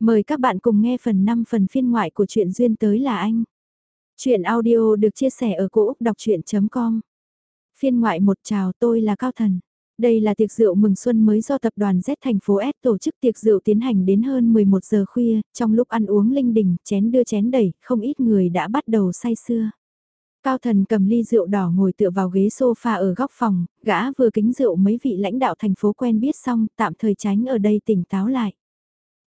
Mời các bạn cùng nghe phần 5 phần phiên ngoại của truyện Duyên tới là anh. Chuyện audio được chia sẻ ở cỗ đọc chuyện.com Phiên ngoại một chào tôi là Cao Thần. Đây là tiệc rượu mừng xuân mới do tập đoàn Z thành phố S tổ chức tiệc rượu tiến hành đến hơn 11 giờ khuya, trong lúc ăn uống linh đình, chén đưa chén đẩy, không ít người đã bắt đầu say sưa. Cao thần cầm ly rượu đỏ ngồi tựa vào ghế sofa ở góc phòng, gã vừa kính rượu mấy vị lãnh đạo thành phố quen biết xong, tạm thời tránh ở đây tỉnh táo lại.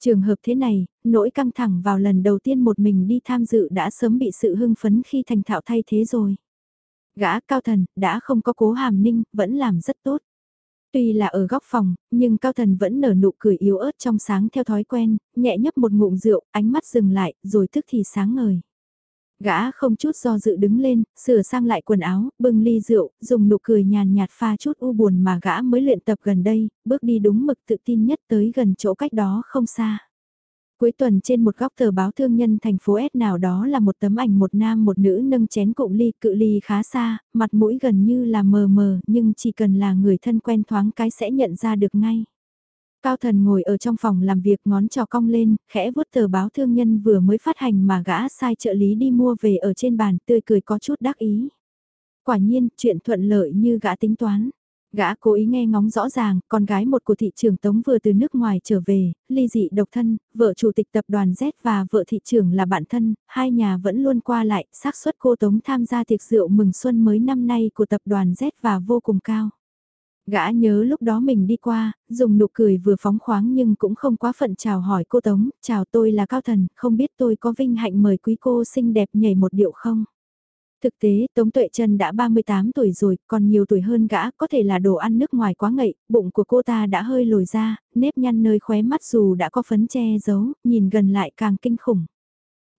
Trường hợp thế này, nỗi căng thẳng vào lần đầu tiên một mình đi tham dự đã sớm bị sự hưng phấn khi thành thạo thay thế rồi. Gã cao thần, đã không có cố hàm ninh, vẫn làm rất tốt. Tuy là ở góc phòng, nhưng cao thần vẫn nở nụ cười yếu ớt trong sáng theo thói quen, nhẹ nhấp một ngụm rượu, ánh mắt dừng lại, rồi thức thì sáng ngời. Gã không chút do dự đứng lên, sửa sang lại quần áo, bưng ly rượu, dùng nụ cười nhàn nhạt pha chút u buồn mà gã mới luyện tập gần đây, bước đi đúng mực tự tin nhất tới gần chỗ cách đó không xa. Cuối tuần trên một góc tờ báo thương nhân thành phố S nào đó là một tấm ảnh một nam một nữ nâng chén cụm ly cự ly khá xa, mặt mũi gần như là mờ mờ nhưng chỉ cần là người thân quen thoáng cái sẽ nhận ra được ngay. Cao thần ngồi ở trong phòng làm việc ngón trò cong lên, khẽ vuốt tờ báo thương nhân vừa mới phát hành mà gã sai trợ lý đi mua về ở trên bàn tươi cười có chút đắc ý. Quả nhiên, chuyện thuận lợi như gã tính toán. Gã cố ý nghe ngóng rõ ràng, con gái một của thị trường Tống vừa từ nước ngoài trở về, ly dị độc thân, vợ chủ tịch tập đoàn Z và vợ thị trường là bạn thân, hai nhà vẫn luôn qua lại, xác suất cô Tống tham gia tiệc rượu mừng xuân mới năm nay của tập đoàn Z và vô cùng cao. Gã nhớ lúc đó mình đi qua, dùng nụ cười vừa phóng khoáng nhưng cũng không quá phận chào hỏi cô Tống, chào tôi là Cao Thần, không biết tôi có vinh hạnh mời quý cô xinh đẹp nhảy một điệu không? Thực tế, Tống Tuệ Trân đã 38 tuổi rồi, còn nhiều tuổi hơn gã, có thể là đồ ăn nước ngoài quá ngậy, bụng của cô ta đã hơi lồi ra, nếp nhăn nơi khóe mắt dù đã có phấn che giấu, nhìn gần lại càng kinh khủng.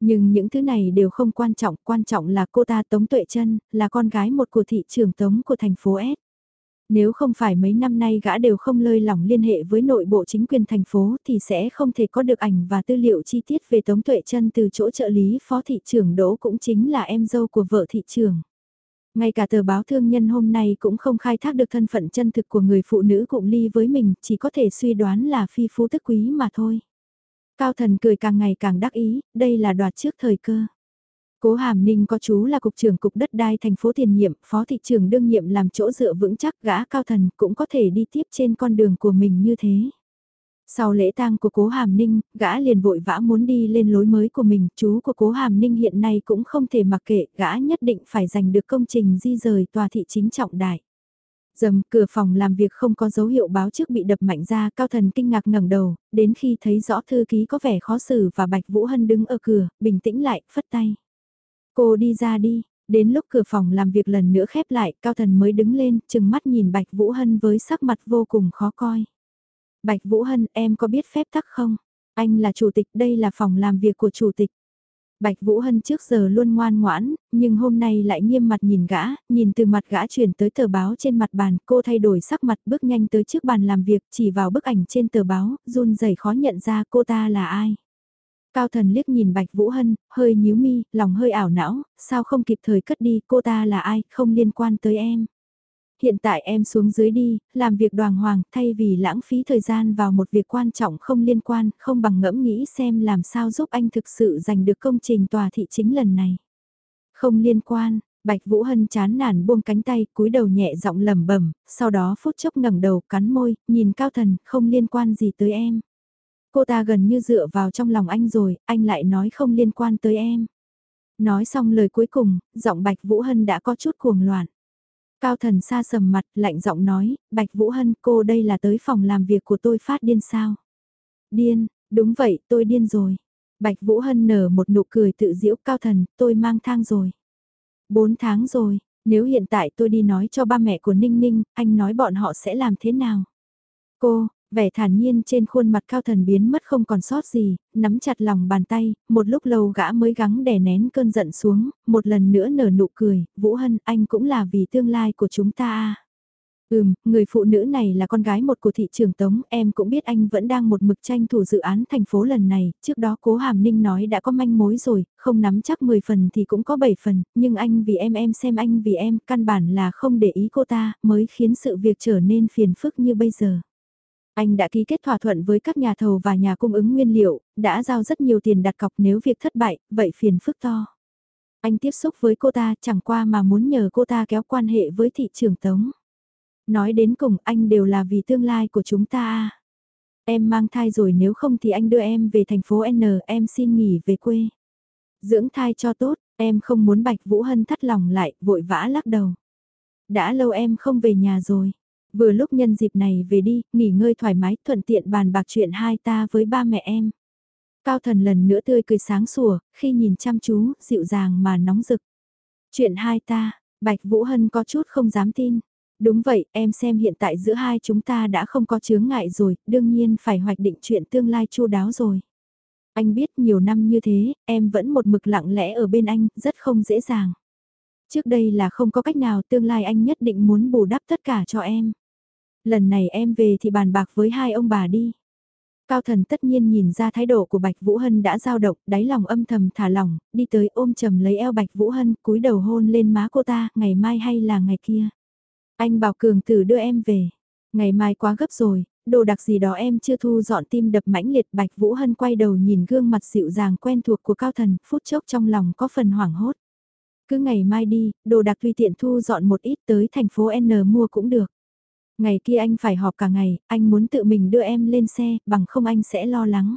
Nhưng những thứ này đều không quan trọng, quan trọng là cô ta Tống Tuệ Trân, là con gái một của thị trưởng Tống của thành phố S. Nếu không phải mấy năm nay gã đều không lơi lỏng liên hệ với nội bộ chính quyền thành phố thì sẽ không thể có được ảnh và tư liệu chi tiết về Tống Tuệ Trân từ chỗ trợ lý phó thị trưởng Đỗ cũng chính là em dâu của vợ thị trưởng. Ngay cả tờ báo thương nhân hôm nay cũng không khai thác được thân phận chân thực của người phụ nữ cụm ly với mình, chỉ có thể suy đoán là phi phú tức quý mà thôi. Cao thần cười càng ngày càng đắc ý, đây là đoạt trước thời cơ. Cố Hàm Ninh có chú là cục trưởng cục đất đai thành phố tiền nhiệm, phó thị trưởng đương nhiệm làm chỗ dựa vững chắc gã cao thần cũng có thể đi tiếp trên con đường của mình như thế. Sau lễ tang của cố Hàm Ninh, gã liền vội vã muốn đi lên lối mới của mình, chú của cố Hàm Ninh hiện nay cũng không thể mặc kệ, gã nhất định phải giành được công trình di rời tòa thị chính trọng đại. Dầm cửa phòng làm việc không có dấu hiệu báo trước bị đập mạnh ra, cao thần kinh ngạc ngẩng đầu, đến khi thấy rõ thư ký có vẻ khó xử và Bạch Vũ Hân đứng ở cửa, bình tĩnh lại, phất tay. Cô đi ra đi, đến lúc cửa phòng làm việc lần nữa khép lại, Cao Thần mới đứng lên, chừng mắt nhìn Bạch Vũ Hân với sắc mặt vô cùng khó coi. Bạch Vũ Hân, em có biết phép tắc không? Anh là chủ tịch, đây là phòng làm việc của chủ tịch. Bạch Vũ Hân trước giờ luôn ngoan ngoãn, nhưng hôm nay lại nghiêm mặt nhìn gã, nhìn từ mặt gã chuyển tới tờ báo trên mặt bàn, cô thay đổi sắc mặt bước nhanh tới trước bàn làm việc, chỉ vào bức ảnh trên tờ báo, run rẩy khó nhận ra cô ta là ai. Cao thần liếc nhìn Bạch Vũ Hân, hơi nhíu mi, lòng hơi ảo não, sao không kịp thời cất đi, cô ta là ai, không liên quan tới em. Hiện tại em xuống dưới đi, làm việc đoàn hoàng, thay vì lãng phí thời gian vào một việc quan trọng không liên quan, không bằng ngẫm nghĩ xem làm sao giúp anh thực sự giành được công trình tòa thị chính lần này. Không liên quan, Bạch Vũ Hân chán nản buông cánh tay, cúi đầu nhẹ giọng lẩm bẩm, sau đó phút chốc ngẩng đầu, cắn môi, nhìn Cao Thần, không liên quan gì tới em. Cô ta gần như dựa vào trong lòng anh rồi, anh lại nói không liên quan tới em. Nói xong lời cuối cùng, giọng Bạch Vũ Hân đã có chút cuồng loạn. Cao thần xa sầm mặt, lạnh giọng nói, Bạch Vũ Hân cô đây là tới phòng làm việc của tôi phát điên sao? Điên, đúng vậy, tôi điên rồi. Bạch Vũ Hân nở một nụ cười tự diễu cao thần, tôi mang thang rồi. Bốn tháng rồi, nếu hiện tại tôi đi nói cho ba mẹ của Ninh Ninh, anh nói bọn họ sẽ làm thế nào? Cô, Vẻ thản nhiên trên khuôn mặt cao thần biến mất không còn sót gì, nắm chặt lòng bàn tay, một lúc lâu gã mới gắng đè nén cơn giận xuống, một lần nữa nở nụ cười, Vũ Hân anh cũng là vì tương lai của chúng ta à. Ừm, người phụ nữ này là con gái một của thị trường Tống, em cũng biết anh vẫn đang một mực tranh thủ dự án thành phố lần này, trước đó cố Hàm Ninh nói đã có manh mối rồi, không nắm chắc 10 phần thì cũng có 7 phần, nhưng anh vì em em xem anh vì em, căn bản là không để ý cô ta, mới khiến sự việc trở nên phiền phức như bây giờ. Anh đã ký kết thỏa thuận với các nhà thầu và nhà cung ứng nguyên liệu, đã giao rất nhiều tiền đặt cọc nếu việc thất bại, vậy phiền phức to. Anh tiếp xúc với cô ta chẳng qua mà muốn nhờ cô ta kéo quan hệ với thị trường tống. Nói đến cùng anh đều là vì tương lai của chúng ta Em mang thai rồi nếu không thì anh đưa em về thành phố N, em xin nghỉ về quê. Dưỡng thai cho tốt, em không muốn Bạch Vũ Hân thắt lòng lại, vội vã lắc đầu. Đã lâu em không về nhà rồi. Vừa lúc nhân dịp này về đi, nghỉ ngơi thoải mái, thuận tiện bàn bạc chuyện hai ta với ba mẹ em. Cao thần lần nữa tươi cười sáng sủa, khi nhìn chăm chú, dịu dàng mà nóng rực. Chuyện hai ta, Bạch Vũ Hân có chút không dám tin. Đúng vậy, em xem hiện tại giữa hai chúng ta đã không có chướng ngại rồi, đương nhiên phải hoạch định chuyện tương lai chu đáo rồi. Anh biết nhiều năm như thế, em vẫn một mực lặng lẽ ở bên anh, rất không dễ dàng. Trước đây là không có cách nào tương lai anh nhất định muốn bù đắp tất cả cho em. Lần này em về thì bàn bạc với hai ông bà đi. Cao thần tất nhiên nhìn ra thái độ của Bạch Vũ Hân đã dao động, đáy lòng âm thầm thả lỏng, đi tới ôm chầm lấy eo Bạch Vũ Hân, cúi đầu hôn lên má cô ta, ngày mai hay là ngày kia. Anh bảo cường tử đưa em về. Ngày mai quá gấp rồi, đồ đặc gì đó em chưa thu dọn tim đập mãnh liệt Bạch Vũ Hân quay đầu nhìn gương mặt dịu dàng quen thuộc của Cao Thần, phút chốc trong lòng có phần hoảng hốt. Cứ ngày mai đi, đồ đặc tùy tiện thu dọn một ít tới thành phố N mua cũng được. Ngày kia anh phải họp cả ngày, anh muốn tự mình đưa em lên xe, bằng không anh sẽ lo lắng.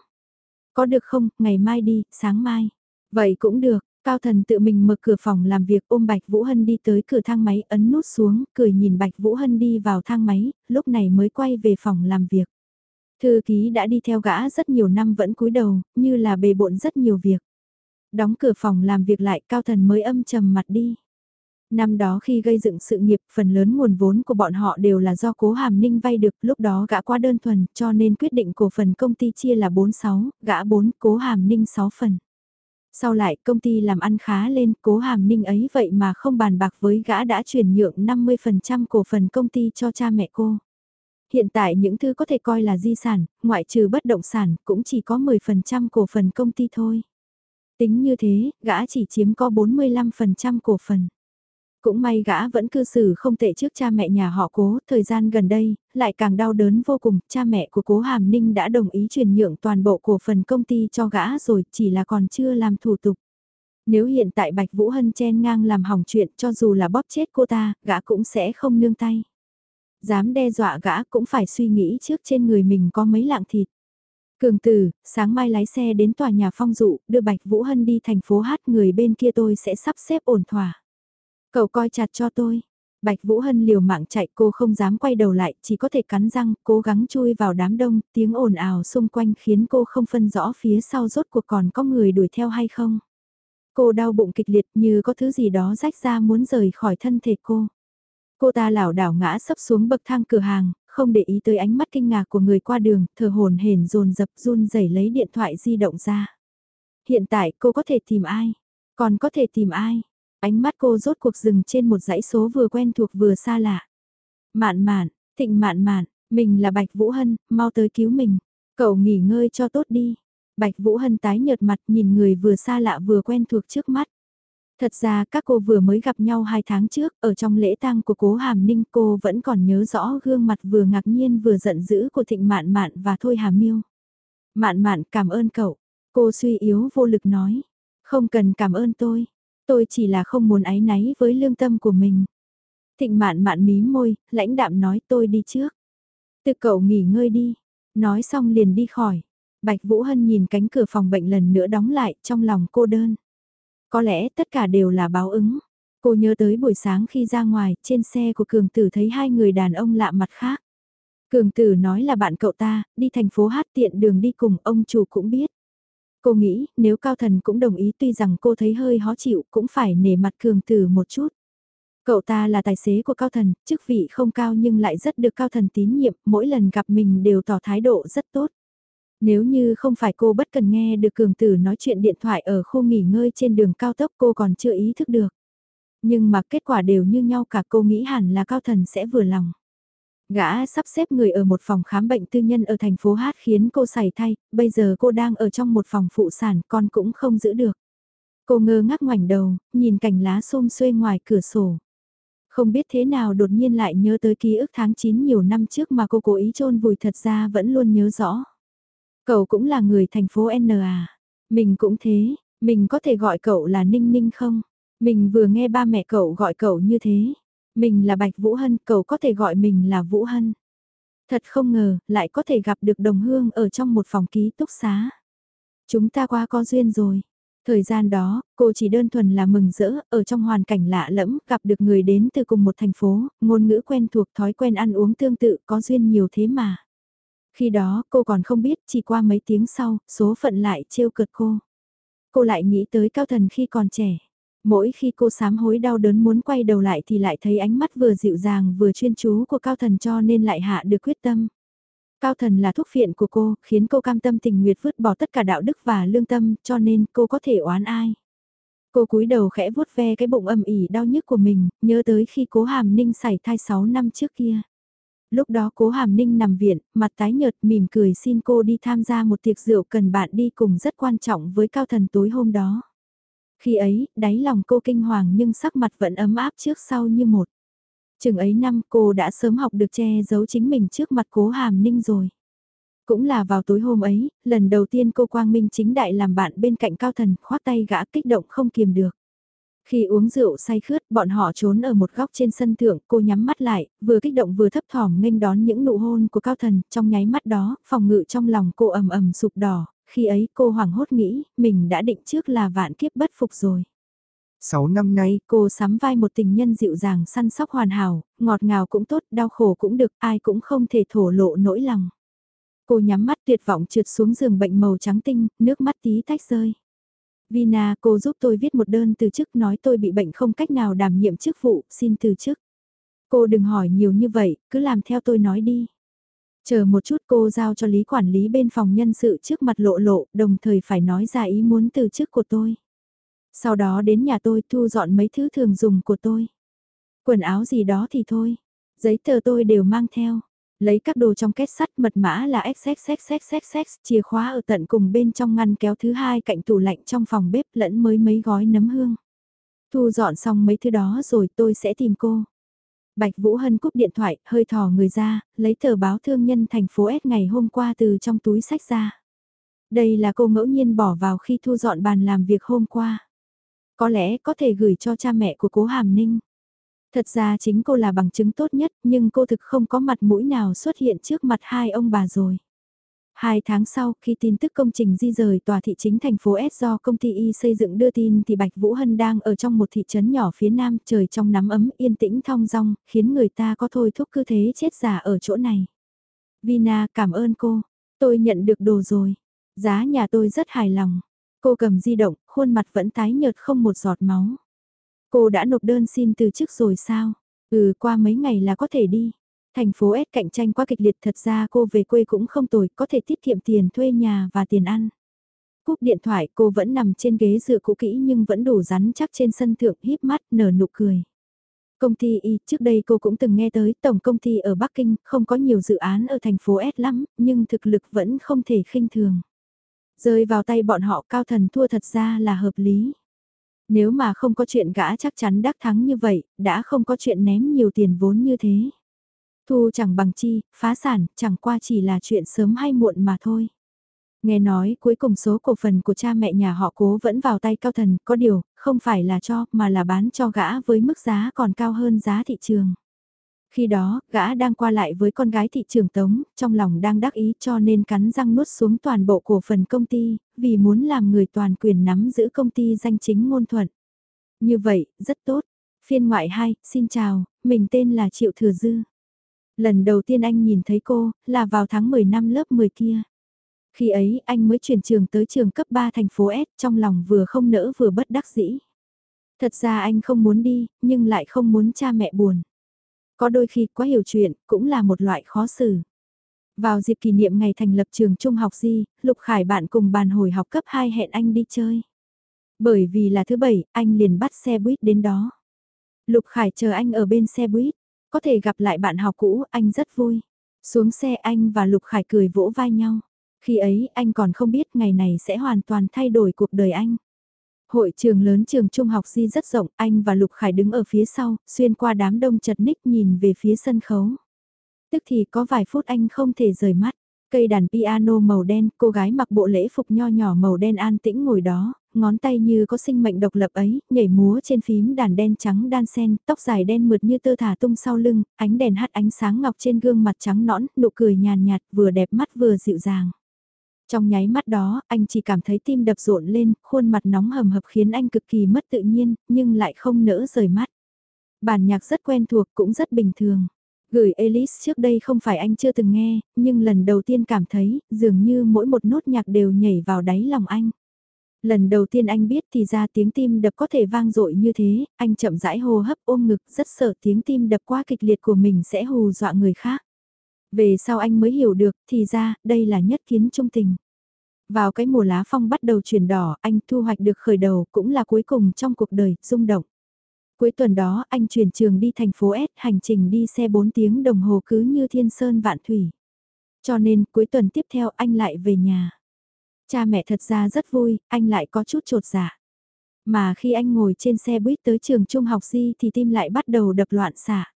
Có được không, ngày mai đi, sáng mai. Vậy cũng được, Cao Thần tự mình mở cửa phòng làm việc ôm Bạch Vũ Hân đi tới cửa thang máy ấn nút xuống, cười nhìn Bạch Vũ Hân đi vào thang máy, lúc này mới quay về phòng làm việc. Thư ký đã đi theo gã rất nhiều năm vẫn cúi đầu, như là bề bộn rất nhiều việc. Đóng cửa phòng làm việc lại Cao Thần mới âm trầm mặt đi. Năm đó khi gây dựng sự nghiệp, phần lớn nguồn vốn của bọn họ đều là do cố hàm ninh vay được, lúc đó gã quá đơn thuần, cho nên quyết định cổ phần công ty chia là 46, gã 4, cố hàm ninh 6 phần. Sau lại công ty làm ăn khá lên, cố hàm ninh ấy vậy mà không bàn bạc với gã đã chuyển nhượng 50% cổ phần công ty cho cha mẹ cô. Hiện tại những thứ có thể coi là di sản, ngoại trừ bất động sản, cũng chỉ có 10% cổ phần công ty thôi. Tính như thế, gã chỉ chiếm có 45% cổ phần. Cũng may gã vẫn cư xử không tệ trước cha mẹ nhà họ cố, thời gian gần đây, lại càng đau đớn vô cùng, cha mẹ của cố Hàm Ninh đã đồng ý chuyển nhượng toàn bộ cổ phần công ty cho gã rồi, chỉ là còn chưa làm thủ tục. Nếu hiện tại Bạch Vũ Hân chen ngang làm hỏng chuyện cho dù là bóp chết cô ta, gã cũng sẽ không nương tay. Dám đe dọa gã cũng phải suy nghĩ trước trên người mình có mấy lạng thịt. Cường tử, sáng mai lái xe đến tòa nhà phong dụ, đưa Bạch Vũ Hân đi thành phố hát người bên kia tôi sẽ sắp xếp ổn thỏa. Cậu coi chặt cho tôi. Bạch Vũ Hân liều mạng chạy cô không dám quay đầu lại, chỉ có thể cắn răng, cố gắng chui vào đám đông, tiếng ồn ào xung quanh khiến cô không phân rõ phía sau rốt cuộc còn có người đuổi theo hay không. Cô đau bụng kịch liệt như có thứ gì đó rách ra muốn rời khỏi thân thể cô. Cô ta lảo đảo ngã sấp xuống bậc thang cửa hàng, không để ý tới ánh mắt kinh ngạc của người qua đường, thở hồn hển dồn dập run rẩy lấy điện thoại di động ra. Hiện tại cô có thể tìm ai? Còn có thể tìm ai? Ánh mắt cô rốt cuộc dừng trên một dãy số vừa quen thuộc vừa xa lạ. Mạn mạn, thịnh mạn mạn, mình là Bạch Vũ Hân, mau tới cứu mình. Cậu nghỉ ngơi cho tốt đi. Bạch Vũ Hân tái nhợt mặt nhìn người vừa xa lạ vừa quen thuộc trước mắt. Thật ra các cô vừa mới gặp nhau hai tháng trước, ở trong lễ tang của cố Hàm Ninh cô vẫn còn nhớ rõ gương mặt vừa ngạc nhiên vừa giận dữ của Thịnh Mạn Mạn và Thôi Hà Miêu. Mạn Mạn cảm ơn cậu, cô suy yếu vô lực nói. Không cần cảm ơn tôi, Tôi chỉ là không muốn áy náy với lương tâm của mình. Thịnh mạn mạn mí môi, lãnh đạm nói tôi đi trước. Tự cậu nghỉ ngơi đi. Nói xong liền đi khỏi. Bạch Vũ Hân nhìn cánh cửa phòng bệnh lần nữa đóng lại trong lòng cô đơn. Có lẽ tất cả đều là báo ứng. Cô nhớ tới buổi sáng khi ra ngoài, trên xe của Cường Tử thấy hai người đàn ông lạ mặt khác. Cường Tử nói là bạn cậu ta, đi thành phố hát tiện đường đi cùng ông chủ cũng biết. Cô nghĩ, nếu Cao Thần cũng đồng ý tuy rằng cô thấy hơi khó chịu cũng phải nể mặt cường tử một chút. Cậu ta là tài xế của Cao Thần, chức vị không cao nhưng lại rất được Cao Thần tín nhiệm, mỗi lần gặp mình đều tỏ thái độ rất tốt. Nếu như không phải cô bất cần nghe được cường tử nói chuyện điện thoại ở khu nghỉ ngơi trên đường cao tốc cô còn chưa ý thức được. Nhưng mà kết quả đều như nhau cả cô nghĩ hẳn là Cao Thần sẽ vừa lòng. Gã sắp xếp người ở một phòng khám bệnh tư nhân ở thành phố Hát khiến cô sảy thay, bây giờ cô đang ở trong một phòng phụ sản con cũng không giữ được. Cô ngơ ngác ngoảnh đầu, nhìn cành lá xôm xuê ngoài cửa sổ. Không biết thế nào đột nhiên lại nhớ tới ký ức tháng 9 nhiều năm trước mà cô cố ý chôn vùi thật ra vẫn luôn nhớ rõ. Cậu cũng là người thành phố N à. Mình cũng thế, mình có thể gọi cậu là Ninh Ninh không? Mình vừa nghe ba mẹ cậu gọi cậu như thế. Mình là Bạch Vũ Hân, cậu có thể gọi mình là Vũ Hân. Thật không ngờ, lại có thể gặp được đồng hương ở trong một phòng ký túc xá. Chúng ta qua có duyên rồi. Thời gian đó, cô chỉ đơn thuần là mừng rỡ, ở trong hoàn cảnh lạ lẫm, gặp được người đến từ cùng một thành phố, ngôn ngữ quen thuộc thói quen ăn uống tương tự, có duyên nhiều thế mà. Khi đó, cô còn không biết, chỉ qua mấy tiếng sau, số phận lại trêu cợt cô. Cô lại nghĩ tới cao thần khi còn trẻ. Mỗi khi cô sám hối đau đớn muốn quay đầu lại thì lại thấy ánh mắt vừa dịu dàng vừa chuyên chú của cao thần cho nên lại hạ được quyết tâm. Cao thần là thuốc phiện của cô, khiến cô cam tâm tình nguyệt vứt bỏ tất cả đạo đức và lương tâm, cho nên cô có thể oán ai. Cô cúi đầu khẽ vuốt ve cái bụng âm ỉ đau nhức của mình, nhớ tới khi cố hàm ninh xảy thai 6 năm trước kia. Lúc đó cố hàm ninh nằm viện, mặt tái nhợt mỉm cười xin cô đi tham gia một tiệc rượu cần bạn đi cùng rất quan trọng với cao thần tối hôm đó. Khi ấy, đáy lòng cô kinh hoàng nhưng sắc mặt vẫn ấm áp trước sau như một. Chừng ấy năm cô đã sớm học được che giấu chính mình trước mặt cố hàm ninh rồi. Cũng là vào tối hôm ấy, lần đầu tiên cô Quang Minh chính đại làm bạn bên cạnh cao thần, khoác tay gã kích động không kiềm được. Khi uống rượu say khướt, bọn họ trốn ở một góc trên sân thượng, cô nhắm mắt lại, vừa kích động vừa thấp thỏm nghênh đón những nụ hôn của cao thần, trong nháy mắt đó, phòng ngự trong lòng cô ầm ầm sụp đỏ, khi ấy cô hoảng hốt nghĩ, mình đã định trước là vạn kiếp bất phục rồi. 6 năm nay, cô sắm vai một tình nhân dịu dàng săn sóc hoàn hảo, ngọt ngào cũng tốt, đau khổ cũng được, ai cũng không thể thổ lộ nỗi lòng. Cô nhắm mắt tuyệt vọng trượt xuống giường bệnh màu trắng tinh, nước mắt tí tách rơi. Vina, cô giúp tôi viết một đơn từ chức nói tôi bị bệnh không cách nào đảm nhiệm chức vụ, xin từ chức. Cô đừng hỏi nhiều như vậy, cứ làm theo tôi nói đi. Chờ một chút cô giao cho lý quản lý bên phòng nhân sự trước mặt lộ lộ, đồng thời phải nói ra ý muốn từ chức của tôi. Sau đó đến nhà tôi thu dọn mấy thứ thường dùng của tôi. Quần áo gì đó thì thôi. Giấy tờ tôi đều mang theo. Lấy các đồ trong két sắt mật mã là XXXXXX, chìa khóa ở tận cùng bên trong ngăn kéo thứ hai cạnh tủ lạnh trong phòng bếp lẫn mới mấy gói nấm hương. Thu dọn xong mấy thứ đó rồi tôi sẽ tìm cô. Bạch Vũ Hân cúp điện thoại, hơi thò người ra, lấy tờ báo thương nhân thành phố S ngày hôm qua từ trong túi sách ra. Đây là cô ngẫu nhiên bỏ vào khi thu dọn bàn làm việc hôm qua. Có lẽ có thể gửi cho cha mẹ của cố Hàm Ninh. Thật ra chính cô là bằng chứng tốt nhất nhưng cô thực không có mặt mũi nào xuất hiện trước mặt hai ông bà rồi. Hai tháng sau, khi tin tức công trình di rời tòa thị chính thành phố S do công ty Y xây dựng đưa tin thì Bạch Vũ Hân đang ở trong một thị trấn nhỏ phía nam trời trong nắm ấm yên tĩnh thong dong, khiến người ta có thôi thúc cứ thế chết giả ở chỗ này. Vina cảm ơn cô, tôi nhận được đồ rồi, giá nhà tôi rất hài lòng. Cô cầm di động, khuôn mặt vẫn tái nhợt không một giọt máu. Cô đã nộp đơn xin từ chức rồi sao? Ừ qua mấy ngày là có thể đi. Thành phố S cạnh tranh quá kịch liệt thật ra cô về quê cũng không tồi, có thể tiết kiệm tiền thuê nhà và tiền ăn. Cúp điện thoại cô vẫn nằm trên ghế dựa cũ kỹ nhưng vẫn đủ rắn chắc trên sân thượng híp mắt nở nụ cười. Công ty Y, trước đây cô cũng từng nghe tới tổng công ty ở Bắc Kinh, không có nhiều dự án ở thành phố S lắm, nhưng thực lực vẫn không thể khinh thường. Rơi vào tay bọn họ cao thần thua thật ra là hợp lý. Nếu mà không có chuyện gã chắc chắn đắc thắng như vậy, đã không có chuyện ném nhiều tiền vốn như thế. Thu chẳng bằng chi, phá sản, chẳng qua chỉ là chuyện sớm hay muộn mà thôi. Nghe nói cuối cùng số cổ phần của cha mẹ nhà họ cố vẫn vào tay cao thần, có điều, không phải là cho, mà là bán cho gã với mức giá còn cao hơn giá thị trường. Khi đó, gã đang qua lại với con gái thị trường Tống, trong lòng đang đắc ý cho nên cắn răng nuốt xuống toàn bộ cổ phần công ty, vì muốn làm người toàn quyền nắm giữ công ty danh chính ngôn thuận. Như vậy, rất tốt. Phiên ngoại 2, xin chào, mình tên là Triệu Thừa Dư. Lần đầu tiên anh nhìn thấy cô, là vào tháng 10 năm lớp 10 kia. Khi ấy, anh mới chuyển trường tới trường cấp 3 thành phố S, trong lòng vừa không nỡ vừa bất đắc dĩ. Thật ra anh không muốn đi, nhưng lại không muốn cha mẹ buồn. Có đôi khi quá hiểu chuyện, cũng là một loại khó xử. Vào dịp kỷ niệm ngày thành lập trường trung học Di, Lục Khải bạn cùng bàn hồi học cấp 2 hẹn anh đi chơi. Bởi vì là thứ bảy, anh liền bắt xe buýt đến đó. Lục Khải chờ anh ở bên xe buýt, có thể gặp lại bạn học cũ, anh rất vui. Xuống xe anh và Lục Khải cười vỗ vai nhau. Khi ấy anh còn không biết ngày này sẽ hoàn toàn thay đổi cuộc đời anh. Hội trường lớn trường trung học di rất rộng, anh và Lục Khải đứng ở phía sau, xuyên qua đám đông chật ních nhìn về phía sân khấu. Tức thì có vài phút anh không thể rời mắt. Cây đàn piano màu đen, cô gái mặc bộ lễ phục nho nhỏ màu đen an tĩnh ngồi đó, ngón tay như có sinh mệnh độc lập ấy, nhảy múa trên phím đàn đen trắng đan sen, tóc dài đen mượt như tơ thả tung sau lưng, ánh đèn hắt ánh sáng ngọc trên gương mặt trắng nõn, nụ cười nhàn nhạt, vừa đẹp mắt vừa dịu dàng. Trong nháy mắt đó, anh chỉ cảm thấy tim đập rộn lên, khuôn mặt nóng hầm hập khiến anh cực kỳ mất tự nhiên, nhưng lại không nỡ rời mắt. Bản nhạc rất quen thuộc cũng rất bình thường. Gửi Alice trước đây không phải anh chưa từng nghe, nhưng lần đầu tiên cảm thấy, dường như mỗi một nốt nhạc đều nhảy vào đáy lòng anh. Lần đầu tiên anh biết thì ra tiếng tim đập có thể vang dội như thế, anh chậm rãi hô hấp ôm ngực rất sợ tiếng tim đập quá kịch liệt của mình sẽ hù dọa người khác. Về sau anh mới hiểu được thì ra đây là nhất kiến trung tình. Vào cái mùa lá phong bắt đầu chuyển đỏ anh thu hoạch được khởi đầu cũng là cuối cùng trong cuộc đời, rung động. Cuối tuần đó anh chuyển trường đi thành phố S hành trình đi xe 4 tiếng đồng hồ cứ như thiên sơn vạn thủy. Cho nên cuối tuần tiếp theo anh lại về nhà. Cha mẹ thật ra rất vui, anh lại có chút trột dạ. Mà khi anh ngồi trên xe buýt tới trường trung học di thì tim lại bắt đầu đập loạn xạ.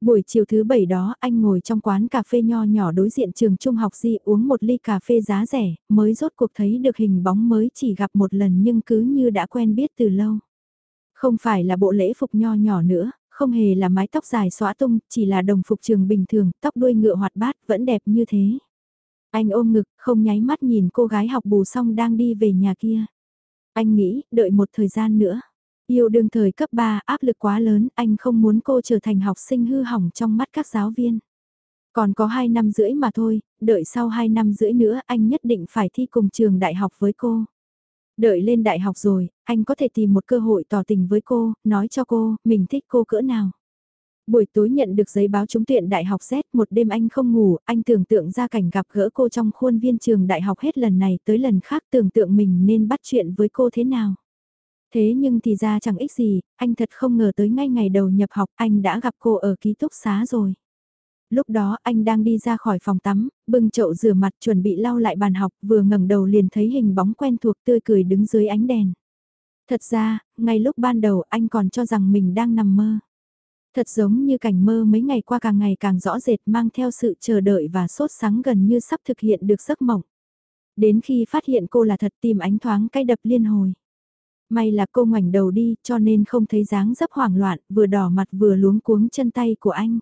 Buổi chiều thứ bảy đó anh ngồi trong quán cà phê nho nhỏ đối diện trường trung học di uống một ly cà phê giá rẻ, mới rốt cuộc thấy được hình bóng mới chỉ gặp một lần nhưng cứ như đã quen biết từ lâu. Không phải là bộ lễ phục nho nhỏ nữa, không hề là mái tóc dài xóa tung, chỉ là đồng phục trường bình thường, tóc đuôi ngựa hoạt bát vẫn đẹp như thế. Anh ôm ngực, không nháy mắt nhìn cô gái học bù xong đang đi về nhà kia. Anh nghĩ, đợi một thời gian nữa. Yêu đương thời cấp 3 áp lực quá lớn, anh không muốn cô trở thành học sinh hư hỏng trong mắt các giáo viên. Còn có 2 năm rưỡi mà thôi, đợi sau 2 năm rưỡi nữa anh nhất định phải thi cùng trường đại học với cô. Đợi lên đại học rồi, anh có thể tìm một cơ hội tỏ tình với cô, nói cho cô, mình thích cô cỡ nào. Buổi tối nhận được giấy báo trúng tuyển đại học Z, một đêm anh không ngủ, anh tưởng tượng ra cảnh gặp gỡ cô trong khuôn viên trường đại học hết lần này tới lần khác tưởng tượng mình nên bắt chuyện với cô thế nào. Thế nhưng thì ra chẳng ích gì, anh thật không ngờ tới ngay ngày đầu nhập học anh đã gặp cô ở ký túc xá rồi. Lúc đó anh đang đi ra khỏi phòng tắm, bưng chậu rửa mặt chuẩn bị lau lại bàn học, vừa ngẩng đầu liền thấy hình bóng quen thuộc tươi cười đứng dưới ánh đèn. Thật ra, ngay lúc ban đầu anh còn cho rằng mình đang nằm mơ. Thật giống như cảnh mơ mấy ngày qua càng ngày càng rõ rệt mang theo sự chờ đợi và sốt sáng gần như sắp thực hiện được giấc mộng. Đến khi phát hiện cô là thật tìm ánh thoáng cái đập liên hồi. May là cô ngoảnh đầu đi cho nên không thấy dáng dấp hoảng loạn, vừa đỏ mặt vừa luống cuống chân tay của anh.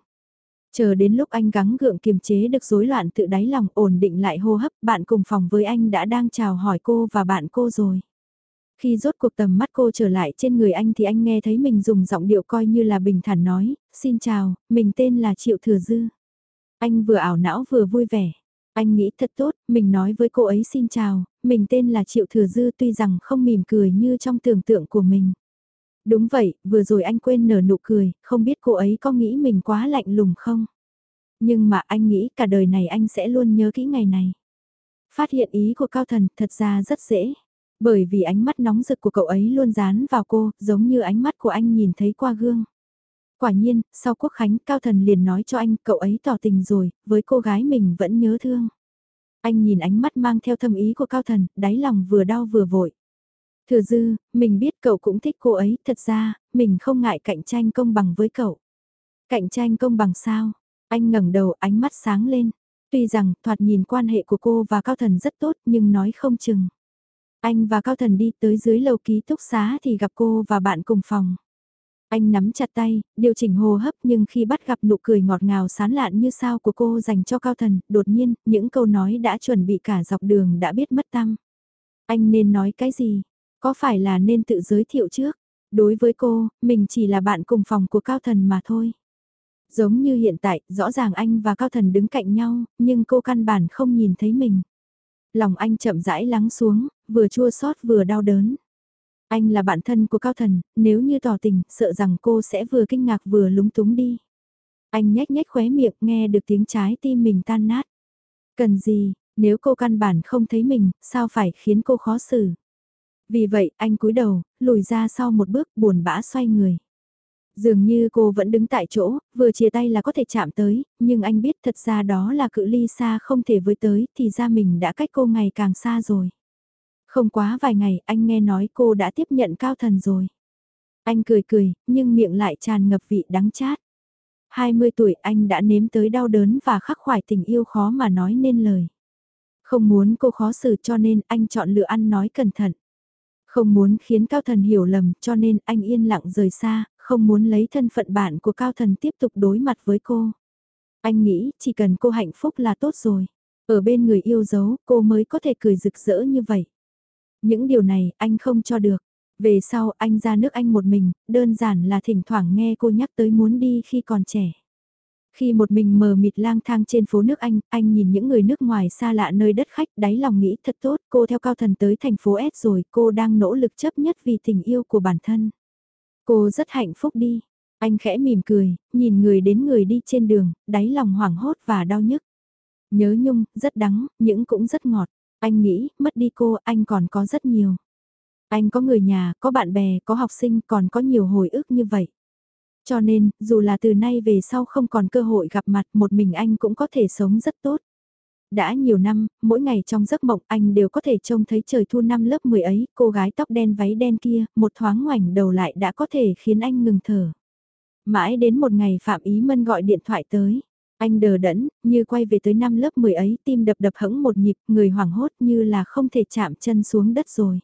Chờ đến lúc anh gắng gượng kiềm chế được rối loạn tự đáy lòng ổn định lại hô hấp, bạn cùng phòng với anh đã đang chào hỏi cô và bạn cô rồi. Khi rốt cuộc tầm mắt cô trở lại trên người anh thì anh nghe thấy mình dùng giọng điệu coi như là bình thản nói, xin chào, mình tên là Triệu Thừa Dư. Anh vừa ảo não vừa vui vẻ. Anh nghĩ thật tốt, mình nói với cô ấy xin chào, mình tên là Triệu Thừa Dư tuy rằng không mỉm cười như trong tưởng tượng của mình. Đúng vậy, vừa rồi anh quên nở nụ cười, không biết cô ấy có nghĩ mình quá lạnh lùng không? Nhưng mà anh nghĩ cả đời này anh sẽ luôn nhớ kỹ ngày này. Phát hiện ý của Cao Thần thật ra rất dễ. Bởi vì ánh mắt nóng rực của cậu ấy luôn dán vào cô, giống như ánh mắt của anh nhìn thấy qua gương. Quả nhiên, sau quốc khánh Cao Thần liền nói cho anh cậu ấy tỏ tình rồi, với cô gái mình vẫn nhớ thương. Anh nhìn ánh mắt mang theo thâm ý của Cao Thần, đáy lòng vừa đau vừa vội. Thừa dư, mình biết cậu cũng thích cô ấy, thật ra, mình không ngại cạnh tranh công bằng với cậu. Cạnh tranh công bằng sao? Anh ngẩng đầu ánh mắt sáng lên. Tuy rằng thoạt nhìn quan hệ của cô và Cao Thần rất tốt nhưng nói không chừng. Anh và Cao Thần đi tới dưới lầu ký túc xá thì gặp cô và bạn cùng phòng. Anh nắm chặt tay, điều chỉnh hô hấp nhưng khi bắt gặp nụ cười ngọt ngào sán lạn như sao của cô dành cho Cao Thần, đột nhiên, những câu nói đã chuẩn bị cả dọc đường đã biết mất tâm. Anh nên nói cái gì? Có phải là nên tự giới thiệu trước? Đối với cô, mình chỉ là bạn cùng phòng của Cao Thần mà thôi. Giống như hiện tại, rõ ràng anh và Cao Thần đứng cạnh nhau, nhưng cô căn bản không nhìn thấy mình. Lòng anh chậm rãi lắng xuống, vừa chua xót vừa đau đớn. Anh là bạn thân của Cao Thần, nếu như tỏ tình, sợ rằng cô sẽ vừa kinh ngạc vừa lúng túng đi. Anh nhếch nhếch khóe miệng nghe được tiếng trái tim mình tan nát. Cần gì, nếu cô căn bản không thấy mình, sao phải khiến cô khó xử. Vì vậy, anh cúi đầu, lùi ra sau một bước buồn bã xoay người. Dường như cô vẫn đứng tại chỗ, vừa chia tay là có thể chạm tới, nhưng anh biết thật ra đó là cự ly xa không thể với tới, thì ra mình đã cách cô ngày càng xa rồi. Không quá vài ngày, anh nghe nói cô đã tiếp nhận cao thần rồi. Anh cười cười, nhưng miệng lại tràn ngập vị đắng chát. 20 tuổi anh đã nếm tới đau đớn và khắc khoải tình yêu khó mà nói nên lời. Không muốn cô khó xử cho nên anh chọn lựa ăn nói cẩn thận. Không muốn khiến Cao Thần hiểu lầm cho nên anh yên lặng rời xa, không muốn lấy thân phận bạn của Cao Thần tiếp tục đối mặt với cô. Anh nghĩ chỉ cần cô hạnh phúc là tốt rồi. Ở bên người yêu dấu cô mới có thể cười rực rỡ như vậy. Những điều này anh không cho được. Về sau anh ra nước anh một mình, đơn giản là thỉnh thoảng nghe cô nhắc tới muốn đi khi còn trẻ. Khi một mình mờ mịt lang thang trên phố nước Anh, anh nhìn những người nước ngoài xa lạ nơi đất khách, đáy lòng nghĩ thật tốt, cô theo cao thần tới thành phố S rồi, cô đang nỗ lực chấp nhất vì tình yêu của bản thân. Cô rất hạnh phúc đi. Anh khẽ mỉm cười, nhìn người đến người đi trên đường, đáy lòng hoảng hốt và đau nhức. Nhớ nhung, rất đắng, những cũng rất ngọt. Anh nghĩ, mất đi cô, anh còn có rất nhiều. Anh có người nhà, có bạn bè, có học sinh, còn có nhiều hồi ức như vậy. Cho nên, dù là từ nay về sau không còn cơ hội gặp mặt, một mình anh cũng có thể sống rất tốt. Đã nhiều năm, mỗi ngày trong giấc mộng anh đều có thể trông thấy trời thu năm lớp 10 ấy, cô gái tóc đen váy đen kia, một thoáng ngoảnh đầu lại đã có thể khiến anh ngừng thở. Mãi đến một ngày Phạm Ý Mân gọi điện thoại tới. Anh đờ đẫn, như quay về tới năm lớp 10 ấy, tim đập đập hững một nhịp, người hoảng hốt như là không thể chạm chân xuống đất rồi.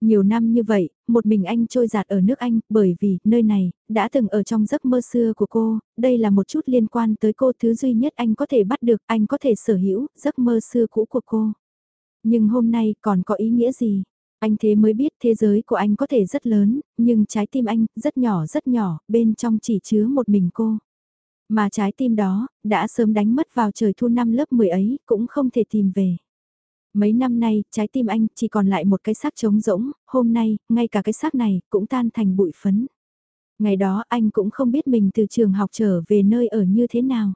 Nhiều năm như vậy, một mình anh trôi giạt ở nước Anh, bởi vì, nơi này, đã từng ở trong giấc mơ xưa của cô, đây là một chút liên quan tới cô thứ duy nhất anh có thể bắt được, anh có thể sở hữu, giấc mơ xưa cũ của cô. Nhưng hôm nay còn có ý nghĩa gì? Anh thế mới biết thế giới của anh có thể rất lớn, nhưng trái tim anh, rất nhỏ rất nhỏ, bên trong chỉ chứa một mình cô. Mà trái tim đó, đã sớm đánh mất vào trời thu năm lớp 10 ấy, cũng không thể tìm về. Mấy năm nay, trái tim anh chỉ còn lại một cái xác trống rỗng, hôm nay, ngay cả cái xác này cũng tan thành bụi phấn. Ngày đó anh cũng không biết mình từ trường học trở về nơi ở như thế nào.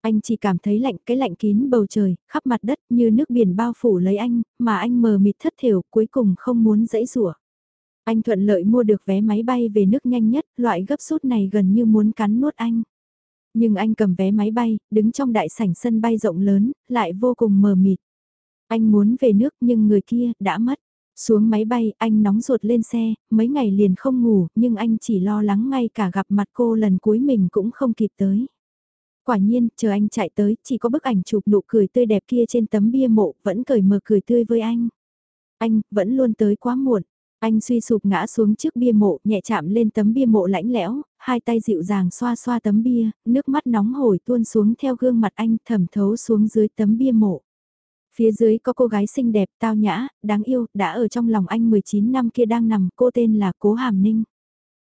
Anh chỉ cảm thấy lạnh cái lạnh kín bầu trời, khắp mặt đất như nước biển bao phủ lấy anh, mà anh mờ mịt thất thiểu cuối cùng không muốn dãy rủa. Anh thuận lợi mua được vé máy bay về nước nhanh nhất, loại gấp rút này gần như muốn cắn nuốt anh. Nhưng anh cầm vé máy bay, đứng trong đại sảnh sân bay rộng lớn, lại vô cùng mờ mịt. Anh muốn về nước nhưng người kia đã mất. Xuống máy bay, anh nóng ruột lên xe, mấy ngày liền không ngủ, nhưng anh chỉ lo lắng ngay cả gặp mặt cô lần cuối mình cũng không kịp tới. Quả nhiên, chờ anh chạy tới, chỉ có bức ảnh chụp nụ cười tươi đẹp kia trên tấm bia mộ, vẫn cười mờ cười tươi với anh. Anh, vẫn luôn tới quá muộn. Anh suy sụp ngã xuống trước bia mộ, nhẹ chạm lên tấm bia mộ lãnh lẽo, hai tay dịu dàng xoa xoa tấm bia, nước mắt nóng hổi tuôn xuống theo gương mặt anh thẩm thấu xuống dưới tấm bia mộ. Phía dưới có cô gái xinh đẹp, tao nhã, đáng yêu, đã ở trong lòng anh 19 năm kia đang nằm, cô tên là Cố Hàm Ninh.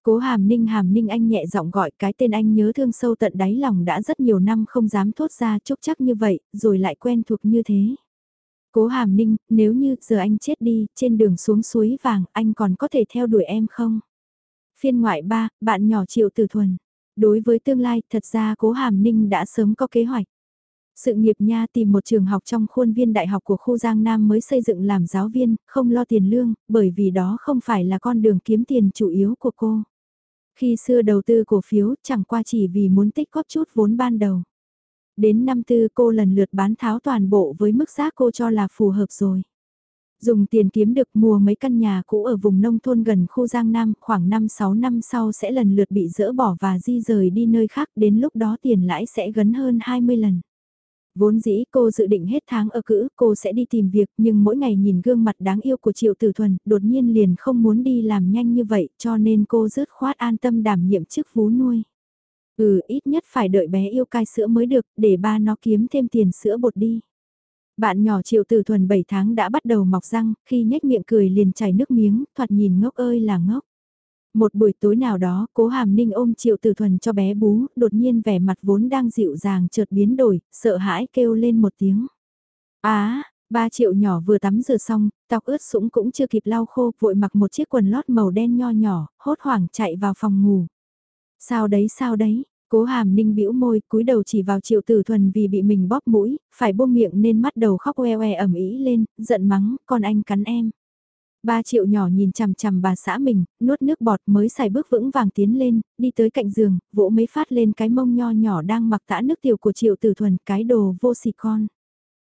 Cố Hàm Ninh Hàm Ninh anh nhẹ giọng gọi cái tên anh nhớ thương sâu tận đáy lòng đã rất nhiều năm không dám thốt ra chúc chắc như vậy, rồi lại quen thuộc như thế. Cố Hàm Ninh, nếu như giờ anh chết đi, trên đường xuống suối vàng, anh còn có thể theo đuổi em không? Phiên ngoại 3, bạn nhỏ Triệu Tử Thuần. Đối với tương lai, thật ra Cố Hàm Ninh đã sớm có kế hoạch. Sự nghiệp nha tìm một trường học trong khuôn viên đại học của khu Giang Nam mới xây dựng làm giáo viên, không lo tiền lương, bởi vì đó không phải là con đường kiếm tiền chủ yếu của cô. Khi xưa đầu tư cổ phiếu chẳng qua chỉ vì muốn tích góp chút vốn ban đầu. Đến năm tư cô lần lượt bán tháo toàn bộ với mức giá cô cho là phù hợp rồi. Dùng tiền kiếm được mua mấy căn nhà cũ ở vùng nông thôn gần khu Giang Nam khoảng 5-6 năm sau sẽ lần lượt bị dỡ bỏ và di rời đi nơi khác đến lúc đó tiền lãi sẽ gấn hơn 20 lần. Vốn dĩ cô dự định hết tháng ở cữ, cô sẽ đi tìm việc, nhưng mỗi ngày nhìn gương mặt đáng yêu của Triệu Tử Thuần, đột nhiên liền không muốn đi làm nhanh như vậy, cho nên cô rớt khoát an tâm đảm nhiệm chức vú nuôi. Ừ, ít nhất phải đợi bé yêu cai sữa mới được, để ba nó kiếm thêm tiền sữa bột đi. Bạn nhỏ Triệu từ Thuần 7 tháng đã bắt đầu mọc răng, khi nhếch miệng cười liền chảy nước miếng, thoạt nhìn ngốc ơi là ngốc. Một buổi tối nào đó, cố hàm ninh ôm triệu từ thuần cho bé bú, đột nhiên vẻ mặt vốn đang dịu dàng chợt biến đổi, sợ hãi kêu lên một tiếng. Á, ba triệu nhỏ vừa tắm rửa xong, tóc ướt sũng cũng chưa kịp lau khô, vội mặc một chiếc quần lót màu đen nho nhỏ, hốt hoảng chạy vào phòng ngủ. Sao đấy sao đấy, Cố hàm ninh bĩu môi, cúi đầu chỉ vào triệu tử thuần vì bị mình bóp mũi, phải buông miệng nên mắt đầu khóc oe oe ẩm ý lên, giận mắng, con anh cắn em. Ba triệu nhỏ nhìn chằm chằm bà xã mình, nuốt nước bọt mới xài bước vững vàng tiến lên, đi tới cạnh giường, vỗ mấy phát lên cái mông nho nhỏ đang mặc tã nước tiểu của triệu tử thuần, cái đồ vô sỉ con.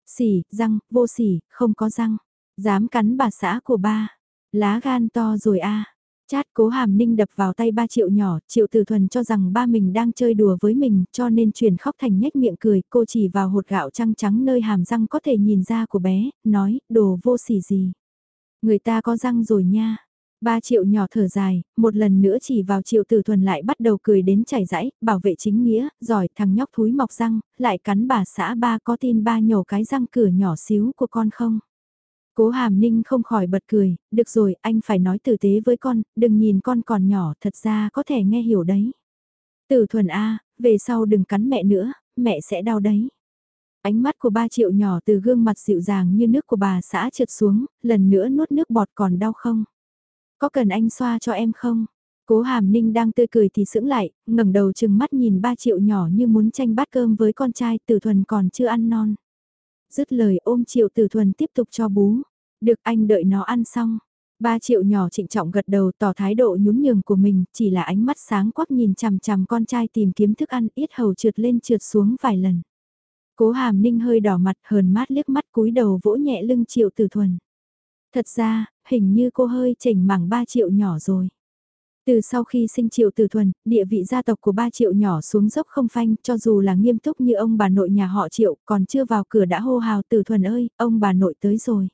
Sỉ, răng, vô sỉ, không có răng. Dám cắn bà xã của ba, lá gan to rồi a. Chát cố hàm ninh đập vào tay ba triệu nhỏ, triệu tử thuần cho rằng ba mình đang chơi đùa với mình cho nên chuyển khóc thành nhếch miệng cười, cô chỉ vào hột gạo trăng trắng nơi hàm răng có thể nhìn ra của bé, nói, đồ vô sỉ gì. Người ta có răng rồi nha. Ba triệu nhỏ thở dài, một lần nữa chỉ vào triệu tử thuần lại bắt đầu cười đến chảy rãi, bảo vệ chính nghĩa, giỏi thằng nhóc thúi mọc răng, lại cắn bà xã ba có tin ba nhổ cái răng cửa nhỏ xíu của con không? Cố hàm ninh không khỏi bật cười, được rồi anh phải nói tử tế với con, đừng nhìn con còn nhỏ thật ra có thể nghe hiểu đấy. Tử thuần A, về sau đừng cắn mẹ nữa, mẹ sẽ đau đấy. Ánh mắt của ba triệu nhỏ từ gương mặt dịu dàng như nước của bà xã trượt xuống, lần nữa nuốt nước bọt còn đau không? Có cần anh xoa cho em không? Cố hàm ninh đang tươi cười thì sững lại, ngẩng đầu chừng mắt nhìn ba triệu nhỏ như muốn tranh bát cơm với con trai tử thuần còn chưa ăn non. Dứt lời ôm triệu tử thuần tiếp tục cho bú. Được anh đợi nó ăn xong. Ba triệu nhỏ trịnh trọng gật đầu tỏ thái độ nhún nhường của mình, chỉ là ánh mắt sáng quắc nhìn chằm chằm con trai tìm kiếm thức ăn, ít hầu trượt lên trượt xuống vài lần. Cố hàm ninh hơi đỏ mặt hờn mát liếc mắt cúi đầu vỗ nhẹ lưng triệu tử thuần. Thật ra, hình như cô hơi chỉnh mảng ba triệu nhỏ rồi. Từ sau khi sinh triệu tử thuần, địa vị gia tộc của ba triệu nhỏ xuống dốc không phanh, cho dù là nghiêm túc như ông bà nội nhà họ triệu, còn chưa vào cửa đã hô hào tử thuần ơi, ông bà nội tới rồi.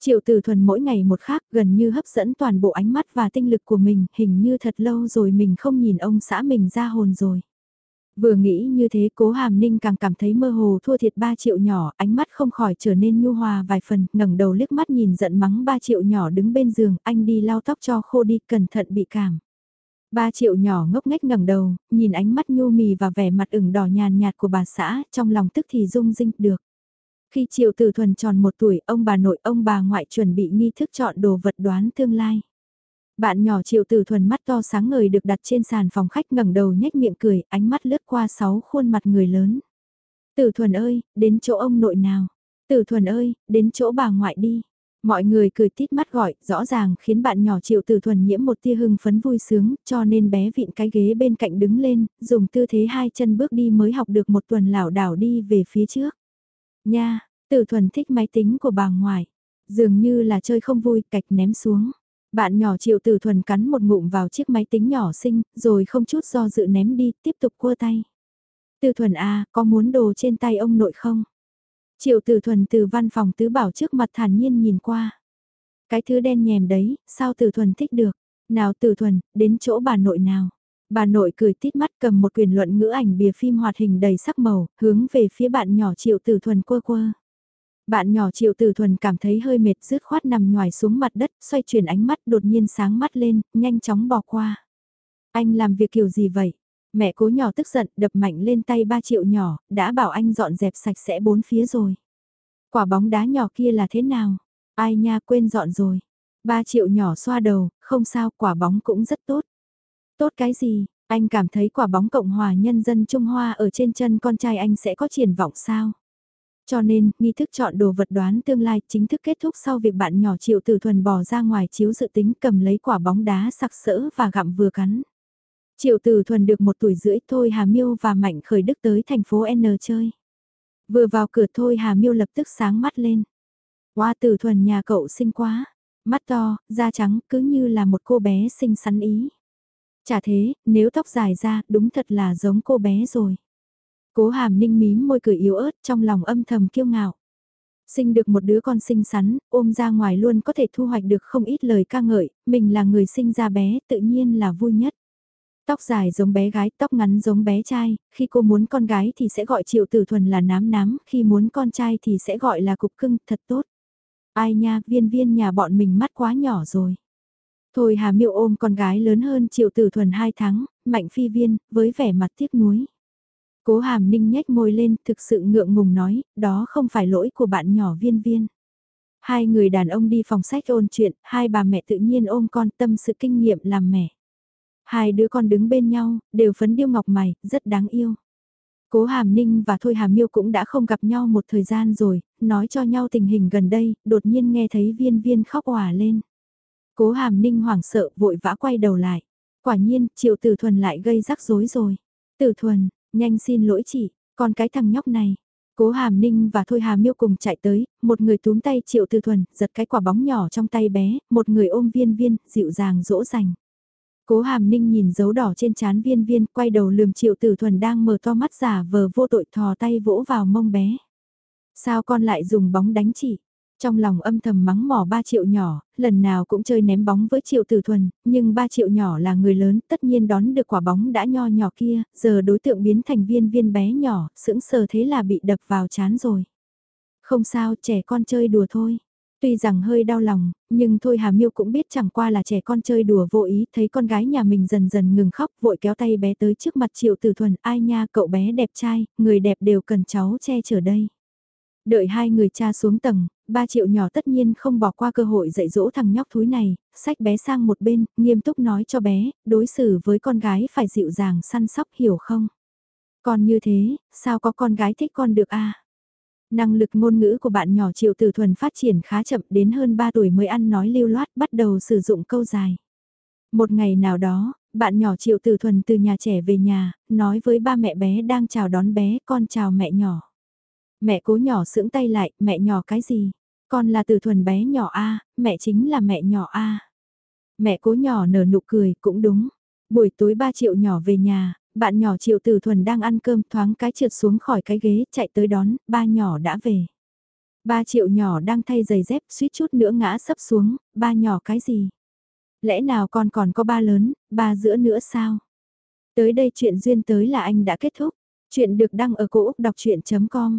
Triệu tử thuần mỗi ngày một khác gần như hấp dẫn toàn bộ ánh mắt và tinh lực của mình, hình như thật lâu rồi mình không nhìn ông xã mình ra hồn rồi. Vừa nghĩ như thế cố hàm ninh càng cảm thấy mơ hồ thua thiệt 3 triệu nhỏ, ánh mắt không khỏi trở nên nhu hòa vài phần, ngẩng đầu liếc mắt nhìn giận mắng 3 triệu nhỏ đứng bên giường, anh đi lau tóc cho khô đi, cẩn thận bị cảm. 3 triệu nhỏ ngốc nghếch ngẩng đầu, nhìn ánh mắt nhu mì và vẻ mặt ửng đỏ nhàn nhạt của bà xã, trong lòng tức thì rung rinh được. Khi triệu tử thuần tròn một tuổi, ông bà nội ông bà ngoại chuẩn bị nghi thức chọn đồ vật đoán tương lai. Bạn nhỏ triệu tử thuần mắt to sáng ngời được đặt trên sàn phòng khách ngẩng đầu nhếch miệng cười, ánh mắt lướt qua sáu khuôn mặt người lớn. Tử thuần ơi, đến chỗ ông nội nào? Tử thuần ơi, đến chỗ bà ngoại đi. Mọi người cười tít mắt gọi, rõ ràng khiến bạn nhỏ triệu tử thuần nhiễm một tia hưng phấn vui sướng, cho nên bé vịn cái ghế bên cạnh đứng lên, dùng tư thế hai chân bước đi mới học được một tuần lảo đảo đi về phía trước. Nha, tử thuần thích máy tính của bà ngoại. Dường như là chơi không vui, cạch ném xuống. Bạn nhỏ triệu tử thuần cắn một ngụm vào chiếc máy tính nhỏ xinh, rồi không chút do dự ném đi, tiếp tục cua tay. Tử thuần à, có muốn đồ trên tay ông nội không? Triệu tử thuần từ văn phòng tứ bảo trước mặt thản nhiên nhìn qua. Cái thứ đen nhèm đấy, sao tử thuần thích được? Nào tử thuần, đến chỗ bà nội nào? Bà nội cười tít mắt cầm một quyền luận ngữ ảnh bìa phim hoạt hình đầy sắc màu, hướng về phía bạn nhỏ triệu tử thuần quơ quơ. Bạn nhỏ triệu tử thuần cảm thấy hơi mệt rứt khoát nằm nhòi xuống mặt đất, xoay chuyển ánh mắt đột nhiên sáng mắt lên, nhanh chóng bỏ qua. Anh làm việc kiểu gì vậy? Mẹ cố nhỏ tức giận đập mạnh lên tay ba triệu nhỏ, đã bảo anh dọn dẹp sạch sẽ bốn phía rồi. Quả bóng đá nhỏ kia là thế nào? Ai nha quên dọn rồi. Ba triệu nhỏ xoa đầu, không sao quả bóng cũng rất tốt. Tốt cái gì? Anh cảm thấy quả bóng Cộng hòa Nhân dân Trung Hoa ở trên chân con trai anh sẽ có triển vọng sao? Cho nên, nghi thức chọn đồ vật đoán tương lai chính thức kết thúc sau việc bạn nhỏ triệu tử thuần bỏ ra ngoài chiếu dự tính cầm lấy quả bóng đá sặc sỡ và gặm vừa cắn. Triệu tử thuần được một tuổi rưỡi thôi Hà Miêu và Mạnh khởi đức tới thành phố N chơi. Vừa vào cửa thôi Hà Miêu lập tức sáng mắt lên. Hoa tử thuần nhà cậu xinh quá. Mắt to, da trắng cứ như là một cô bé xinh xắn ý. Chả thế, nếu tóc dài ra đúng thật là giống cô bé rồi. Cố hàm ninh mím môi cười yếu ớt trong lòng âm thầm kiêu ngạo. Sinh được một đứa con xinh xắn, ôm ra ngoài luôn có thể thu hoạch được không ít lời ca ngợi, mình là người sinh ra bé tự nhiên là vui nhất. Tóc dài giống bé gái, tóc ngắn giống bé trai, khi cô muốn con gái thì sẽ gọi triệu tử thuần là nám nám, khi muốn con trai thì sẽ gọi là cục cưng, thật tốt. Ai nha, viên viên nhà bọn mình mắt quá nhỏ rồi. Thôi Hà Miệu ôm con gái lớn hơn triệu tử thuần 2 tháng, mạnh phi viên, với vẻ mặt tiếc nuối. Cố hàm ninh nhếch môi lên thực sự ngượng ngùng nói, đó không phải lỗi của bạn nhỏ viên viên. Hai người đàn ông đi phòng sách ôn chuyện, hai bà mẹ tự nhiên ôm con tâm sự kinh nghiệm làm mẹ. Hai đứa con đứng bên nhau, đều phấn điêu ngọc mày, rất đáng yêu. Cố Hàm Ninh và Thôi Hàm Miêu cũng đã không gặp nhau một thời gian rồi, nói cho nhau tình hình gần đây, đột nhiên nghe thấy viên viên khóc òa lên. Cố Hàm Ninh hoảng sợ vội vã quay đầu lại. Quả nhiên, Triệu Tử Thuần lại gây rắc rối rồi. Tử Thuần, nhanh xin lỗi chị, còn cái thằng nhóc này. Cố Hàm Ninh và Thôi Hà Miêu cùng chạy tới, một người túm tay Triệu Tư Thuần, giật cái quả bóng nhỏ trong tay bé, một người ôm viên viên, dịu dàng dỗ dành. Cố Hàm Ninh nhìn dấu đỏ trên trán viên viên, quay đầu lườm Triệu từ Thuần đang mở to mắt giả vờ vô tội thò tay vỗ vào mông bé. Sao con lại dùng bóng đánh chị? Trong lòng âm thầm mắng mỏ 3 triệu nhỏ, lần nào cũng chơi ném bóng với triệu tử thuần, nhưng 3 triệu nhỏ là người lớn, tất nhiên đón được quả bóng đã nho nhỏ kia, giờ đối tượng biến thành viên viên bé nhỏ, sững sờ thế là bị đập vào chán rồi. Không sao, trẻ con chơi đùa thôi. Tuy rằng hơi đau lòng, nhưng thôi Hà Miêu cũng biết chẳng qua là trẻ con chơi đùa vô ý, thấy con gái nhà mình dần dần ngừng khóc, vội kéo tay bé tới trước mặt Triệu Tử Thuần, ai nha, cậu bé đẹp trai, người đẹp đều cần cháu che chở đây. Đợi hai người cha xuống tầng, ba triệu nhỏ tất nhiên không bỏ qua cơ hội dạy dỗ thằng nhóc thúi này, sách bé sang một bên, nghiêm túc nói cho bé, đối xử với con gái phải dịu dàng săn sóc hiểu không? Còn như thế, sao có con gái thích con được a? Năng lực ngôn ngữ của bạn nhỏ Triệu Tử Thuần phát triển khá chậm đến hơn 3 tuổi mới ăn nói lưu loát bắt đầu sử dụng câu dài. Một ngày nào đó, bạn nhỏ Triệu Tử Thuần từ nhà trẻ về nhà, nói với ba mẹ bé đang chào đón bé con chào mẹ nhỏ. Mẹ cố nhỏ sưỡng tay lại, mẹ nhỏ cái gì? Con là từ thuần bé nhỏ A, mẹ chính là mẹ nhỏ A. Mẹ cố nhỏ nở nụ cười, cũng đúng. Buổi tối ba triệu nhỏ về nhà, bạn nhỏ triệu từ thuần đang ăn cơm thoáng cái trượt xuống khỏi cái ghế, chạy tới đón, ba nhỏ đã về. Ba triệu nhỏ đang thay giày dép suýt chút nữa ngã sấp xuống, ba nhỏ cái gì? Lẽ nào con còn có ba lớn, ba giữa nữa sao? Tới đây chuyện duyên tới là anh đã kết thúc. Chuyện được đăng ở cổ Úc đọc chuyện.com